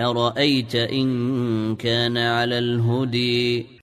أرأيت إن كان على الهدي